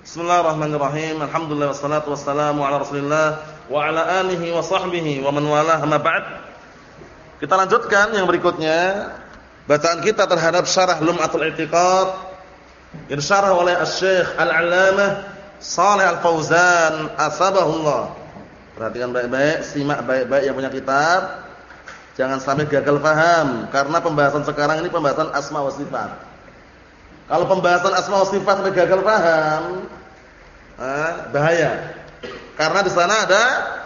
Bismillahirrahmanirrahim. Alhamdulillah wassalatu wassalamu ala Rasulillah wa ala alihi wa sahbihi wa man walah amma ba'd. Kita lanjutkan yang berikutnya bacaan kita terhadap syarah Lum'atul I'tiqad yang disyarah oleh Asy-Syaikh Al-'Allamah Shalih Al-Fauzan asbahullah. Perhatikan baik-baik, simak baik-baik yang punya kitab. Jangan sampai gagal paham karena pembahasan sekarang ini pembahasan asma wa sifat. Kalau pembahasan asma wa sifat sampai gagal paham, eh, bahaya. Karena di sana ada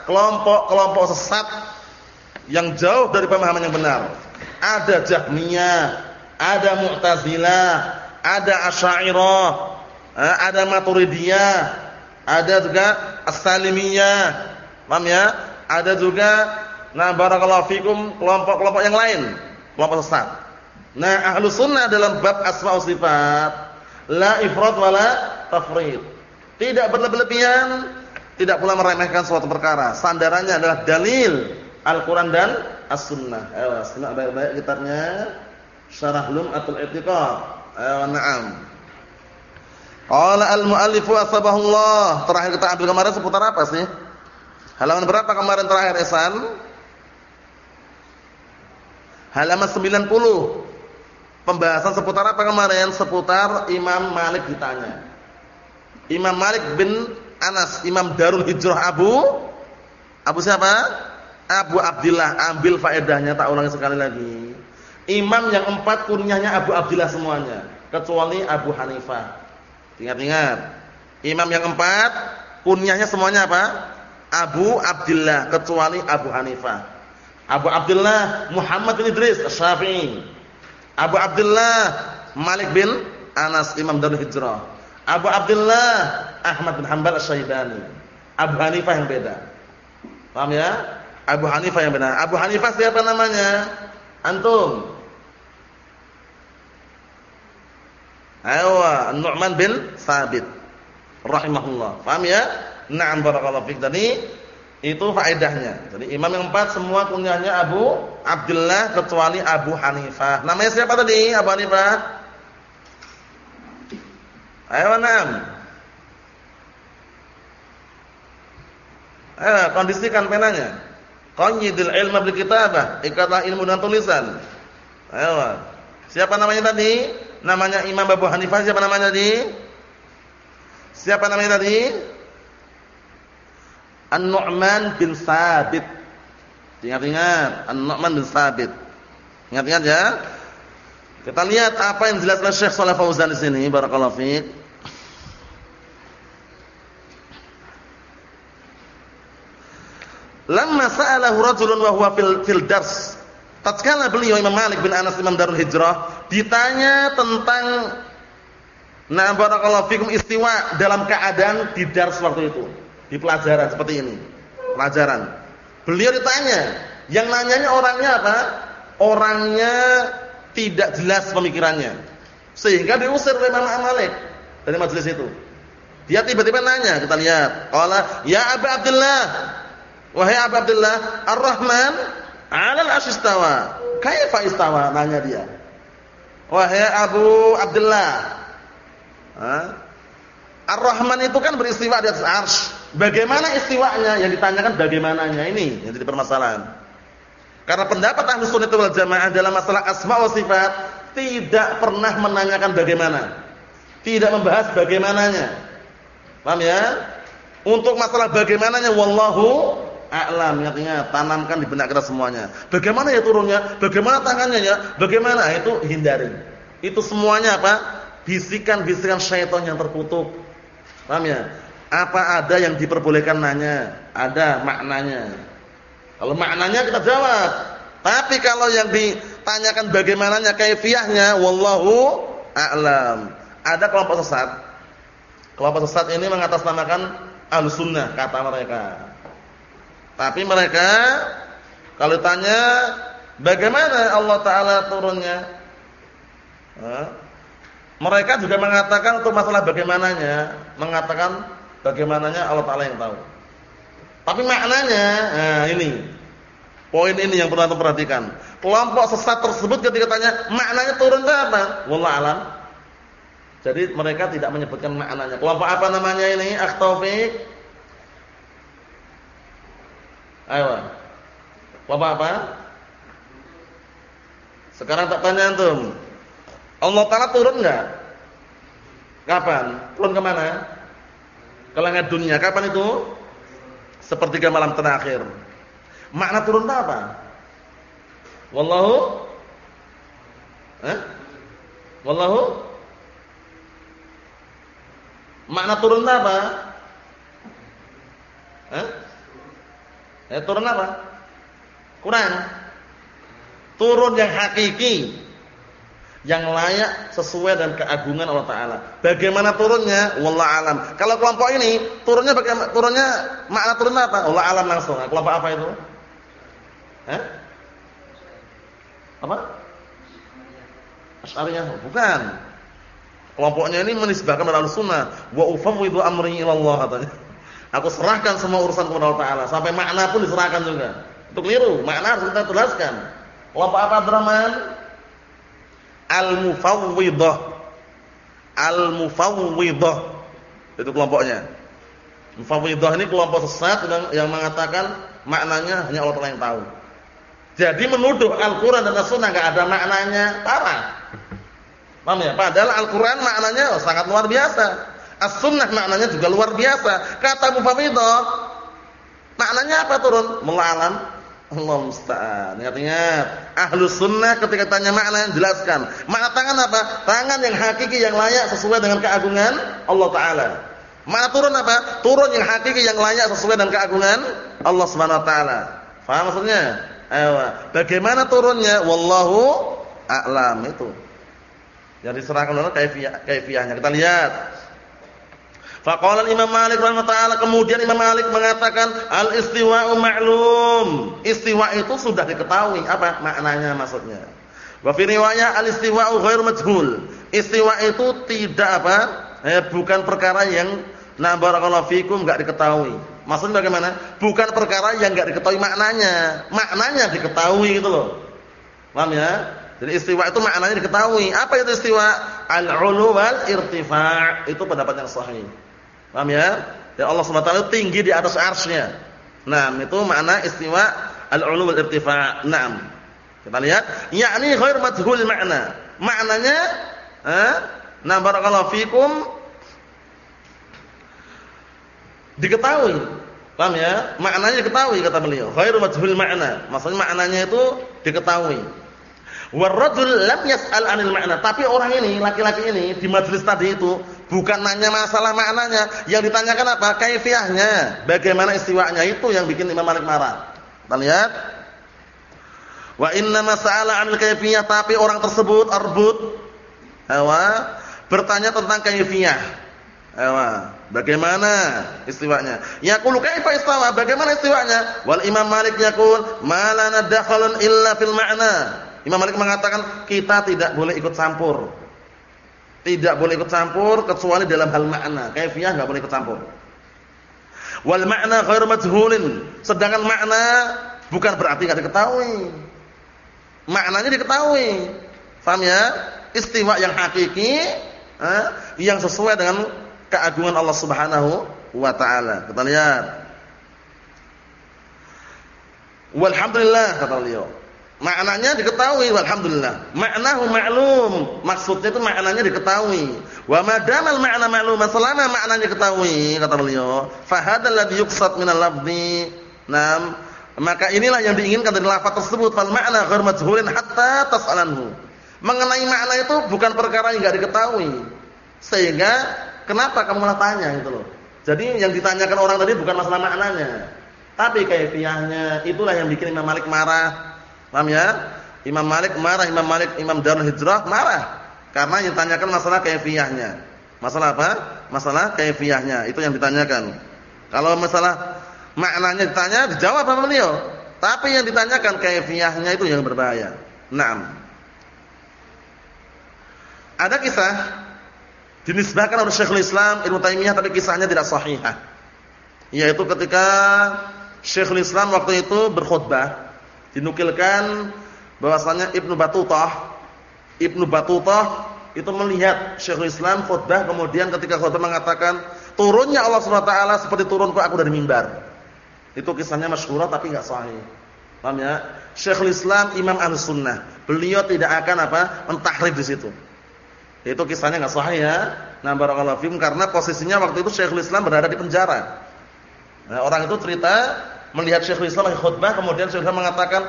kelompok-kelompok sesat yang jauh dari pemahaman yang benar. Ada Jahmiyah, ada Mu'tazilah, ada Asy'ariyah, eh, ada Maturidiyah, ada juga As-Salimiyah. Paham ya? Ada juga nah barakallahu fikum kelompok-kelompok yang lain, kelompok sesat. Nah, ahlu sunnah dalam bab asma sifat la ifrat wala tafrid. Tidak berlebihan, tidak pula meremehkan suatu perkara. Sandarannya adalah dalil Al-Qur'an dan As-Sunnah. Ayo, simak baik-baik kitabnya Syarah Lum'atul I'tiqad. Ayo, na'am. Qala al-mu'allif asbahullah. Terakhir kita ambil kemarin seputar apa sih? Halaman berapa kemarin terakhir Ihsan? Halaman 90. Pembahasan seputar apa kemarin? Seputar Imam Malik ditanya. Imam Malik bin Anas, Imam Darul Hijrah Abu Abu siapa? Abu Abdullah. Ambil faedahnya tak ulangi sekali lagi. Imam yang empat kunyahnya Abu Abdullah semuanya, kecuali Abu Hanifah. Ingat-ingat. Imam yang empat kunyahnya semuanya apa? Abu Abdullah, kecuali Abu Hanifah. Abu Abdullah Muhammad bin Idris Syafi'i. Abu Abdullah Malik bin Anas Imam Darul Hijrah. Abu Abdullah Ahmad bin Hanbal Asy-Syaibani. Abu Hanifah yang beda. Paham ya? Abu Hanifah yang beda. Abu Hanifah siapa namanya? Antum. Ayo, Nu'man bin Sabit rahimahullah. Paham ya? Na'am barakallahu fik. Tadi itu faedahnya. Jadi imam yang empat semua kunyahnya Abu Abdullah kecuali Abu Hanifah. Namanya siapa tadi? Abu Hanifah? Ayo enam. Ayo kondisikan penanya. Qayyidil ilma bil kitabah, ikatlah ilmu dengan tulisan. Ayo. Siapa namanya tadi? Namanya Imam Abu Hanifah siapa namanya tadi? Siapa namanya tadi? An-Nu'man bin Sabit. Ingat-ingat, An-Nu'man bin Sabit. Ingat-ingat ya. Kita lihat apa yang dijelaskan Syekh Shalih Fauzan di sini, barakallahu fiik. Lamma sa'alahu rajulun wa huwa fil, fil dars. Tatkala beliau Imam Malik bin Anas Imam Darul Hijrah ditanya tentang Nah barakallahu fikum istiwa dalam keadaan di dars waktu itu di pelajaran seperti ini. Pelajaran. Beliau ditanya, yang nanyanya orangnya apa? Orangnya tidak jelas pemikirannya. Sehingga diusir oleh Imam Malik dari majelis itu. Dia tiba-tiba nanya, kita lihat. Allah, "Ya Abu Abdullah, wahai Abu Abdullah, Ar-Rahman 'alal asyistawa." Kaifa istawa? Nanya dia. Wahai Abu Abdullah. Ar-Rahman itu kan beristiwa di atas arsy. Bagaimana istiwanya? Yang ditanyakan bagaimananya ini yang jadi permasalahan. Karena pendapat Ahlus Sunnah wal Jamaah dalam masalah asma wa sifat tidak pernah menanyakan bagaimana. Tidak membahas bagaimananya. Paham ya? Untuk masalah bagaimananya wallahu a'lam. Ingat-ingat, tanamkan di benak kita semuanya. Bagaimana ya turunnya? Bagaimana tangannya ya? Bagaimana? Itu hindari. Itu semuanya apa? Bisikan-bisikan syaitan yang terkutuk. Paham ya? Apa ada yang diperbolehkan nanya? Ada maknanya. Kalau maknanya kita jawab. Tapi kalau yang ditanyakan bagaimananya, kaifiyahnya, wallahu a'lam. Ada kelompok sesat. Kelompok sesat ini mengatasnamakan al-sunnah kata mereka. Tapi mereka kalau ditanya bagaimana Allah taala turunnya? Mereka juga mengatakan untuk masalah bagaimananya, mengatakan bagaimananya Allah taala yang tahu. Tapi maknanya, nah ini. Poin ini yang perlu kita perhatikan. Kelompok sesat tersebut ketika tanya maknanya turun ke apa? Wallah alam. Jadi mereka tidak menyebutkan maknanya. Kelompok apa namanya ini? Akhtaufik. Ayo. Kelompok apa? Sekarang tak tanya antum. Allah Ta'ala turun enggak? Kapan? Turun ke mana? Ke langit dunia. Kapan itu? Sepertiga malam terakhir. Makna turun apa? Wallahu Eh? Wallahu Makna turun apa? Eh? Eh turun apa? Kurang. Turun yang hakiki. Yang layak sesuai dengan keagungan Allah taala. Bagaimana turunnya? Wallah alam. Kalau kelompok ini turunnya bagaimana? Turunnya makna turun apa? Allah alam langsung. Kelompok apa itu? Eh? Apa? Asy'ariyah bukan. Kelompoknya ini menisbahkan kepada sunnah wa ufawwidu amri ila Allah katanya. Aku serahkan semua urusan kepada Allah taala sampai makna pun diserahkan juga. Itu keliru, makna harus kita jelaskan. Kelompok apa Abdurrahman? Al-mufawwidah. Al-mufawwidah. Itu kelompoknya. Mufawwidah ini kelompok sesat yang, mengatakan maknanya hanya Allah Taala yang tahu. Jadi menuduh Al-Qur'an dan As-Sunnah enggak ada maknanya, parah. Paham ya? Padahal Al-Qur'an maknanya sangat luar biasa. As-Sunnah maknanya juga luar biasa. Kata mufawwidah maknanya apa turun? Mulalam Allah musta'an. Ingat-ingat, ahlu sunnah ketika tanya makna jelaskan. Makna tangan apa? Tangan yang hakiki yang layak sesuai dengan keagungan Allah taala. Makna turun apa? Turun yang hakiki yang layak sesuai dengan keagungan Allah Subhanahu wa taala. Faham maksudnya? Ayo, bagaimana turunnya? Wallahu a'lam itu. Yang diserahkan oleh kaifiyah, kaifiyahnya. Kita lihat. Faqala Imam Malik rahimahullah kemudian Imam Malik mengatakan al-istiwa'u ma'lum. Istiwa itu sudah diketahui apa maknanya maksudnya. Wa fi riwayah al-istiwa'u ghairu majhul. Istiwa itu tidak apa? Eh, bukan perkara yang na barakallahu fikum enggak diketahui. Maksudnya bagaimana? Bukan perkara yang enggak diketahui maknanya. Maknanya diketahui gitu loh. Paham ya? Jadi istiwa itu maknanya diketahui. Apa itu istiwa? Al-'ulu wal irtifa'. Itu pendapat yang sahih. Paham ya? Dan Allah taala tinggi di atas arsy-Nya. Nah, itu makna istiwa al-'ulu wal irtifa'. Naam. Kita lihat, yakni ghair majhul makna. Maknanya, eh, nah barakallahu fikum diketahui. Paham ya? Maknanya diketahui kata beliau. Ghairu majhul makna. Maksudnya maknanya itu diketahui. Warrajul lam yas'al 'anil makna. Tapi orang ini, laki-laki ini di majelis tadi itu bukan nanya masalah maknanya, yang ditanyakan apa? Kaifiyahnya. Bagaimana istiwanya itu yang bikin Imam Malik marah. Kita lihat. Wa inna mas'ala 'anil kaifiyah, tapi orang tersebut arbut Awa, bertanya tentang kaifiyah. Awa, bagaimana istiwanya? Yaqulu kaifa istawa? Bagaimana istiwanya? Wal Imam Malik yaqul, "Ma lana dakhalun illa fil ma'na." Imam Malik mengatakan, kita tidak boleh ikut campur. Tidak boleh ikut campur kecuali dalam hal makna. Kaifiyah enggak boleh ikut campur. Wal makna ghairu majhulin. Sedangkan makna bukan berarti enggak diketahui. Maknanya diketahui. Paham ya? Istiwa yang hakiki, eh, yang sesuai dengan keagungan Allah Subhanahu wa taala. Kita lihat. Walhamdulillah kata beliau. Maknanya diketahui walhamdulillah. Maknahu ma'lum. Maksudnya itu maknanya diketahui. Wa madamal ma'na ma'lum, selama maknanya diketahui kata beliau, fa hadzal ladzi yuqsad minal lafzi. Maka inilah yang diinginkan dari lafaz tersebut fal ma'na ghair majhulin hatta tas'alanhu. Mengenai makna itu bukan perkara yang enggak diketahui. Sehingga kenapa kamu malah tanya gitu loh. Jadi yang ditanyakan orang tadi bukan masalah maknanya, tapi kaifiyahnya. Itulah yang bikin Imam Malik marah. Paham ya? Imam Malik marah, Imam Malik Imam Darul Hijrah marah karena yang ditanyakan masalah kaifiyahnya. Masalah apa? Masalah kaifiyahnya. Itu yang ditanyakan. Kalau masalah maknanya ditanya, dijawab sama beliau. Tapi yang ditanyakan kaifiyahnya itu yang berbahaya. Naam. Ada kisah dinisbahkan oleh Syekhul Islam Ibnu Taimiyah tapi kisahnya tidak sahihah. Yaitu ketika Syekhul Islam waktu itu berkhutbah dinukilkan bahwasanya Ibnu Battuta Ibnu Battuta itu melihat Syekhul Islam khutbah kemudian ketika khutbah mengatakan turunnya Allah taala seperti turun aku dari mimbar. Itu kisahnya masyhur tapi enggak sahih. Paham ya? Syekhul Islam Imam Ahlussunnah. Beliau tidak akan apa? mentahrif di situ. Itu kisahnya enggak sahih ya. Nah, barakallahu fikum karena posisinya waktu itu Syekhul Islam berada di penjara. Nah, orang itu cerita melihat Syekhul Islam khutbah kemudian Syekhul Islam mengatakan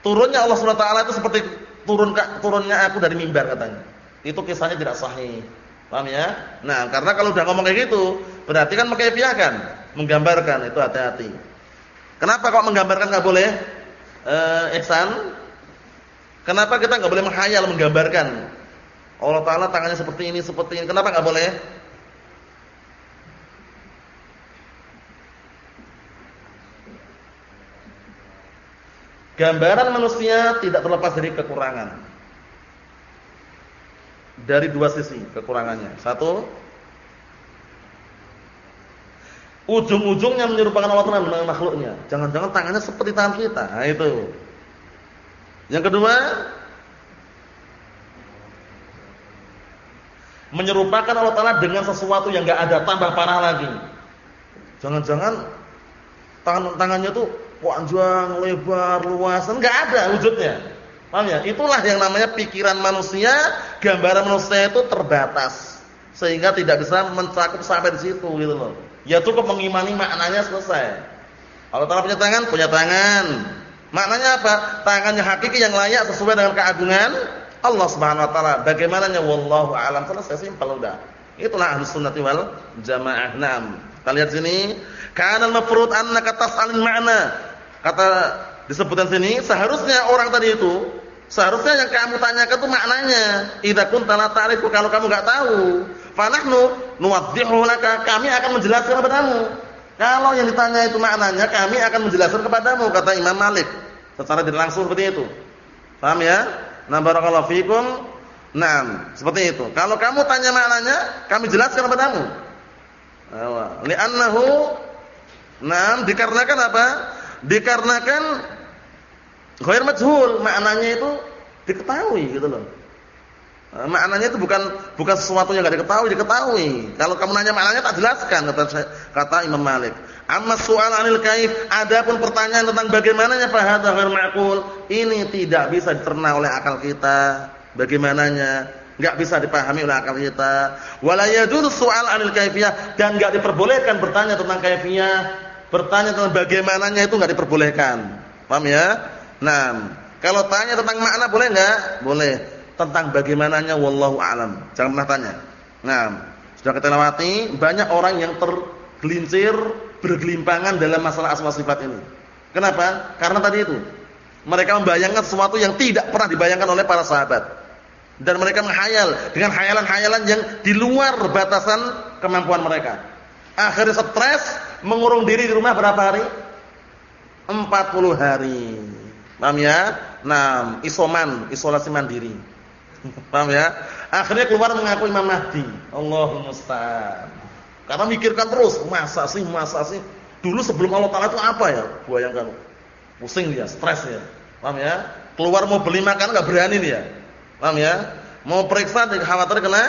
turunnya Allah Subhanahu wa taala itu seperti turun turunnya aku dari mimbar katanya. Itu kisahnya tidak sahih. Paham ya? Nah, karena kalau udah ngomong kayak gitu, berarti kan mengkaifiahkan, menggambarkan, itu hati-hati. Kenapa kok menggambarkan enggak boleh? Eh, Ihsan. Kenapa kita enggak boleh menghayal menggambarkan? Allah taala tangannya seperti ini, seperti ini. Kenapa enggak boleh? Gambaran manusia tidak terlepas dari kekurangan dari dua sisi kekurangannya. Satu, ujung-ujungnya menyerupakan Allah Taala dengan makhluknya. Jangan-jangan tangannya seperti tangan kita. Nah, itu. Yang kedua, menyerupakan Allah Taala dengan sesuatu yang enggak ada, tambah parah lagi. Jangan-jangan tangan tangannya tuh panjang, lebar, luas, enggak ada wujudnya. Paham ya? Itulah yang namanya pikiran manusia, gambaran manusia itu terbatas. Sehingga tidak bisa mencakup sampai di situ gitu loh. Ya cukup mengimani maknanya selesai. Allah Taala punya tangan, punya tangan. Maknanya apa? Tangannya hakiki yang layak sesuai dengan keagungan Allah Subhanahu wa taala. Bagaimananya wallahu a'lam. Selesai simpel udah. Itulah ahlus sunnati wal jamaah. Naam. Kita lihat sini, kana al-mafrud annaka tas'alul ma'na. Kata disebutkan sini seharusnya orang tadi itu seharusnya yang kamu tanyakan itu maknanya. Idza kunta la ta'rifu kalau kamu enggak tahu fanahnu nuwaddihu laka kami akan menjelaskan kepadamu. Kalau yang ditanya itu maknanya kami akan menjelaskan kepadamu kata Imam Malik. Secara tidak langsung seperti itu. Paham ya? Nah barakallahu fikum. Nah seperti itu. Kalau kamu tanya maknanya kami jelaskan kepadamu. Li'annahu nah dikarenakan apa dikarenakan Ghair majhul, maknanya itu diketahui gitu loh. Nah, maknanya itu bukan bukan sesuatu yang enggak diketahui, diketahui. Kalau kamu nanya maknanya tak jelaskan kata kata Imam Malik. Amma soal anil kaif, adapun pertanyaan tentang bagaimananya fa hadza ghair ma'qul, ini tidak bisa dicerna oleh akal kita. Bagaimananya? Enggak bisa dipahami oleh akal kita. Wala soal anil kaifiyah dan enggak diperbolehkan bertanya tentang kaifiyah. Bertanya tentang bagaimananya itu enggak diperbolehkan. Paham ya? Nah, kalau tanya tentang makna boleh enggak? Boleh. Tentang bagaimananya wallahu alam. Jangan pernah tanya. Nah, sudah kita lewati banyak orang yang tergelincir, bergelimpangan dalam masalah asma sifat ini. Kenapa? Karena tadi itu. Mereka membayangkan sesuatu yang tidak pernah dibayangkan oleh para sahabat. Dan mereka menghayal dengan hayalan-hayalan yang di luar batasan kemampuan mereka. Akhirnya stres, mengurung diri di rumah berapa hari? 40 hari. Paham ya? Nah, isoman, isolasi mandiri. Paham ya? Akhirnya keluar mengaku Imam Mahdi. Allahumma musta'an. Karena mikirkan terus, masa sih, masa sih. Dulu sebelum Allah Taala itu apa ya? Bayangkan. Pusing dia, stres ya. Paham ya? Keluar mau beli makan enggak berani dia. Paham ya? Mau periksa khawatir kena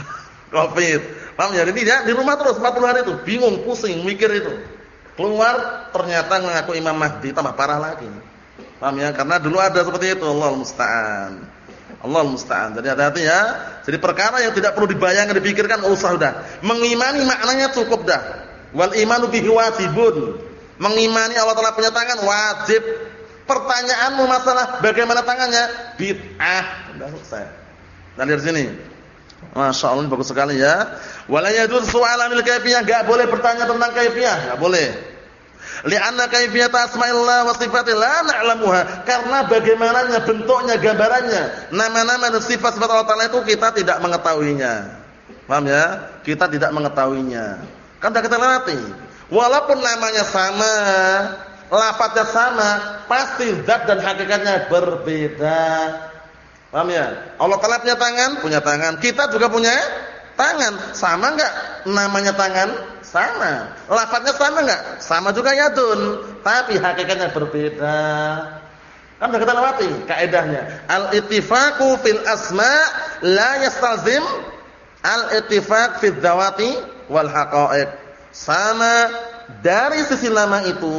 Covid. Paham ya? Ini dia di rumah terus 40 hari itu, bingung, pusing, mikir itu. Keluar ternyata mengaku Imam Mahdi, tambah parah lagi. Paham ya? Karena dulu ada seperti itu, Allah musta'an. Allah musta'an. Jadi hati-hati ya. Jadi perkara yang tidak perlu dibayangkan, dipikirkan enggak usah udah. Mengimani maknanya cukup dah. Wal imanu bihi wajibun. Mengimani Allah Taala punya tangan wajib. Pertanyaanmu masalah bagaimana tangannya? Bid'ah. Sudah selesai. Dan dari sini. Masya Allah bagus sekali ya. Wala yajuz su'alan lil kaifiyah, enggak boleh bertanya tentang kaifiyah, enggak boleh. Li'anna kaifiyat asma'illah wa la na'lamuha. Karena bagaimananya bentuknya, gambarannya, nama-nama dan sifat-sifat Allah Taala itu kita tidak mengetahuinya. Paham ya? Kita tidak mengetahuinya. Kan kita lewati. Walaupun namanya sama, lafadznya sama, pasti zat dan hakikatnya berbeda. Paham ya? Allah Taala punya tangan, punya tangan. Kita juga punya tangan. Sama enggak namanya tangan? Sama. Lafadznya sama enggak? Sama juga yadun, tapi hakikatnya berbeda. Kan sudah kita lewati kaidahnya. Al-ittifaqu fil asma la yastalzim al-ittifaq fil dzawati wal haqa'iq. Sama dari sisi nama itu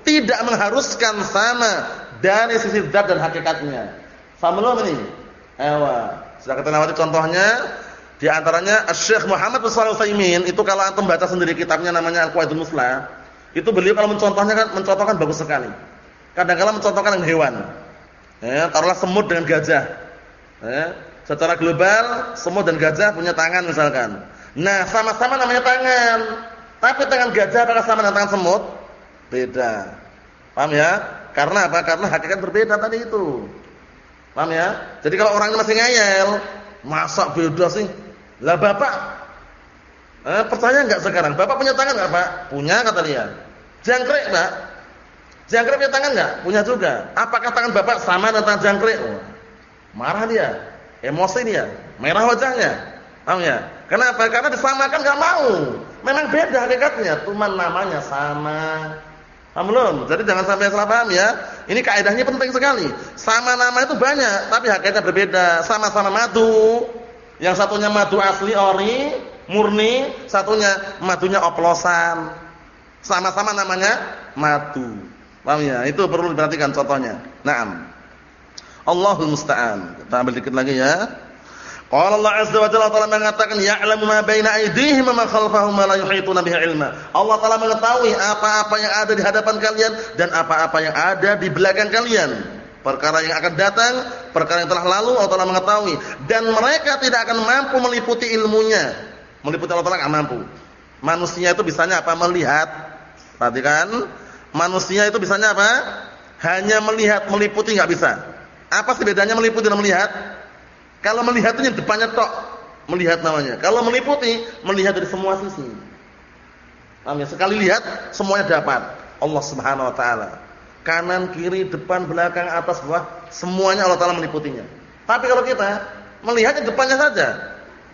tidak mengharuskan sama dari sisi zat dan hakikatnya. Faham belum ini? Ewa. Sudah kita lewati contohnya di antaranya Syekh Muhammad bin Shalih Utsaimin itu kalau antum baca sendiri kitabnya namanya Al-Qawaidul Muslah, itu beliau kalau mencontohnya kan mencontohkan bagus sekali. Kadang-kala mencontohkan dengan hewan. Ya, taruhlah semut dengan gajah. Ya, secara global semut dan gajah punya tangan misalkan. Nah, sama-sama namanya tangan. Tapi tangan gajah apakah sama dengan tangan semut? Beda. Paham ya? Karena apa? Karena hakikat berbeda tadi itu. Paham ya? Jadi kalau orangnya masih ngeyel, masa beda sih? Lah bapak eh, percaya enggak sekarang? Bapak punya tangan enggak, Pak? Punya kata dia. Jangkrik, Pak. Jangkrik punya tangan enggak? Punya juga. Apakah tangan Bapak sama dengan tangan jangkrik? Oh, marah dia. Emosi dia. Merah wajahnya. Paham ya? Kenapa? Karena disamakan enggak mau. Memang beda hakikatnya, cuma namanya sama. Paham belum? Jadi jangan sampai salah paham ya. Ini kaidahnya penting sekali. Sama nama itu banyak, tapi hakikatnya berbeda. Sama-sama madu. Yang satunya madu asli ori, murni, satunya madunya oplosan. Sama-sama namanya madu. Paham ya? Itu perlu diperhatikan contohnya. Naam. Allahul musta'an. Kita ambil dikit lagi ya. Qala Allah Azza wa Jalla Ta'ala mengatakan ya'lamu ma baina aydihim wa ma khalfahum ma la yuhituna bihi ilma. Allah Ta'ala mengetahui apa-apa yang ada di hadapan kalian dan apa-apa yang ada di belakang kalian. Perkara yang akan datang, perkara yang telah lalu Allah Ta'ala mengetahui dan mereka tidak akan mampu meliputi ilmunya. Meliputi Allah Ta'ala enggak mampu. Manusia itu bisanya apa? Melihat. Perhatikan, manusia itu bisanya apa? Hanya melihat, meliputi enggak bisa. Apa sih bedanya meliputi dan melihat? Kalau melihat itu depannya tok, melihat namanya. Kalau meliputi, melihat dari semua sisi. Amin. Sekali lihat, semuanya dapat. Allah Subhanahu wa taala. Kanan, kiri, depan, belakang, atas, bawah, semuanya Allah taala meliputinya. Tapi kalau kita melihatnya depannya saja.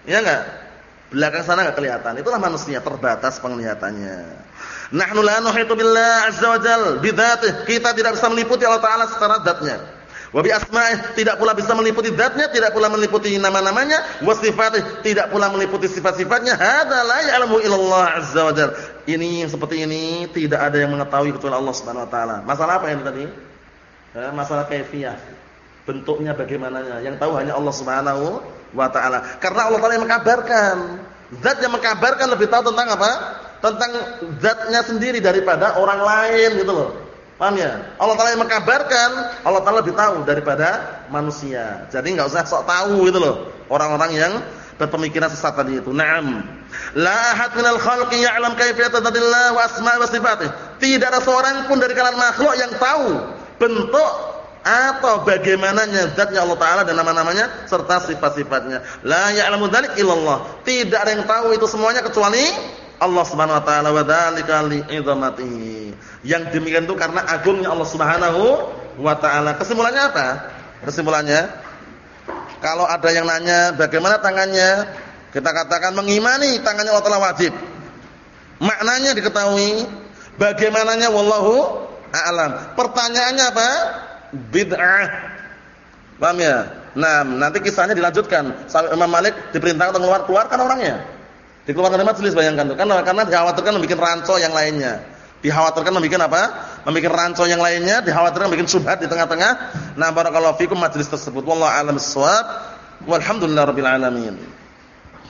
Ya enggak? Belakang sana enggak kelihatan. Itulah manusia terbatas penglihatannya. Nahnu la nuhitu billah azza wa jalla Kita tidak bisa meliputi Allah taala secara zatnya. Wa bi asma'ih tidak pula bisa meliputi zatnya, tidak pula meliputi nama-namanya, wa sifatih tidak pula meliputi sifat-sifatnya. Hadza la ya'lamu illallah azza wa. Ini yang seperti ini tidak ada yang mengetahui kecuali Allah Subhanahu wa taala. Masalah apa ini tadi? Masalah kaifiyah. Bentuknya bagaimananya. Yang tahu hanya Allah Subhanahu wa taala. Karena Allah taala yang mengkabarkan. Zat yang mengkabarkan lebih tahu tentang apa? Tentang zatnya sendiri daripada orang lain gitu loh. Paham ya? Allah Taala yang mengkabarkan, Allah Taala lebih tahu daripada manusia. Jadi enggak usah sok tahu gitu loh. Orang-orang yang berpemikiran sesat tadi itu. Naam. La ahad minal khalqi ya'lam kaifiyata dzatillah wa asma' wa sifatih. Tidak ada seorang pun dari kalangan makhluk yang tahu bentuk atau bagaimananya zatnya Allah Taala dan nama-namanya serta sifat-sifatnya. La ya'lamu dzalik illallah. Tidak ada yang tahu itu semuanya kecuali Allah Subhanahu wa taala wa dzalika li'izamatihi. Yang demikian itu karena agungnya Allah Subhanahu wa taala. Kesimpulannya apa? Kesimpulannya kalau ada yang nanya bagaimana tangannya, kita katakan mengimani tangannya Allah taala wajib. Maknanya diketahui, bagaimananya wallahu a'lam. Pertanyaannya apa? Bid'ah. Paham ya? Nah, nanti kisahnya dilanjutkan. Sampai Imam Malik diperintahkan untuk keluar keluarkan orangnya. Dikeluarkan dari majelis bayangkan tuh. Karena karena dikhawatirkan membuat ranco yang lainnya. Dikhawatirkan membuat apa? Membuat ranco yang lainnya, dikhawatirkan membuat subhat di tengah-tengah. Nah, barakallahu fikum majelis tersebut. Wallahu a'lam bissawab. Walhamdulillahirabbil alamin.